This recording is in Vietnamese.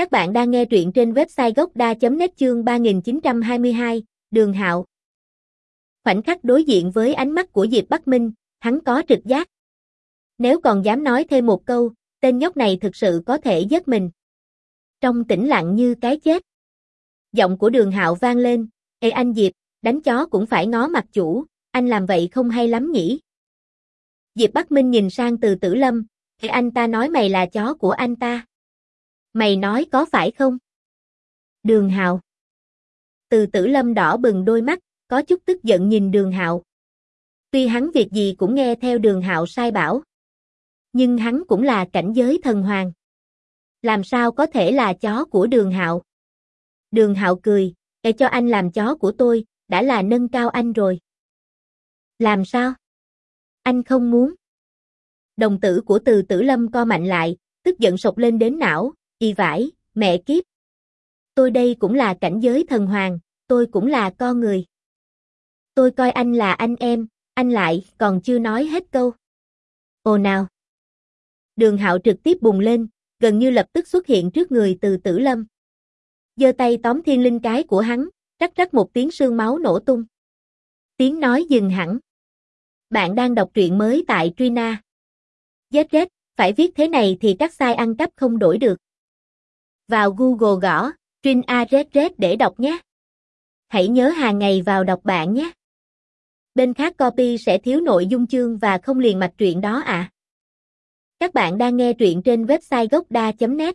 Các bạn đang nghe truyện trên website gocda.net chương 3922, Đường Hạo. Khoảnh khắc đối diện với ánh mắt của Diệp Bắc Minh, hắn có trực giác. Nếu còn dám nói thêm một câu, tên nhóc này thực sự có thể giết mình. Trong tĩnh lặng như cái chết. Giọng của đường hạo vang lên, Ê anh Diệp, đánh chó cũng phải ngó mặt chủ, anh làm vậy không hay lắm nhỉ? Diệp Bắc Minh nhìn sang từ tử lâm, Ê anh ta nói mày là chó của anh ta. Mày nói có phải không? Đường Hạo. Từ Tử Lâm đỏ bừng đôi mắt, có chút tức giận nhìn Đường Hạo. Tuy hắn việc gì cũng nghe theo Đường Hạo sai bảo, nhưng hắn cũng là cảnh giới thần hoàng. Làm sao có thể là chó của Đường Hạo? Đường Hạo cười, "Để cho anh làm chó của tôi, đã là nâng cao anh rồi." "Làm sao?" "Anh không muốn." Đồng tử của Từ Tử Lâm co mạnh lại, tức giận sộc lên đến não, Y vải, mẹ kiếp. Tôi đây cũng là cảnh giới thần hoàng, tôi cũng là con người. Tôi coi anh là anh em, anh lại còn chưa nói hết câu. ô nào. Đường hạo trực tiếp bùng lên, gần như lập tức xuất hiện trước người từ tử lâm. giơ tay tóm thiên linh cái của hắn, rắc rắc một tiếng sương máu nổ tung. Tiếng nói dừng hẳn. Bạn đang đọc truyện mới tại Trina. Zz, phải viết thế này thì các sai ăn cắp không đổi được. Vào Google gõ, Trinh A Rết Rết để đọc nhé. Hãy nhớ hàng ngày vào đọc bạn nhé. Bên khác copy sẽ thiếu nội dung chương và không liền mạch truyện đó ạ. Các bạn đang nghe truyện trên website gocda.net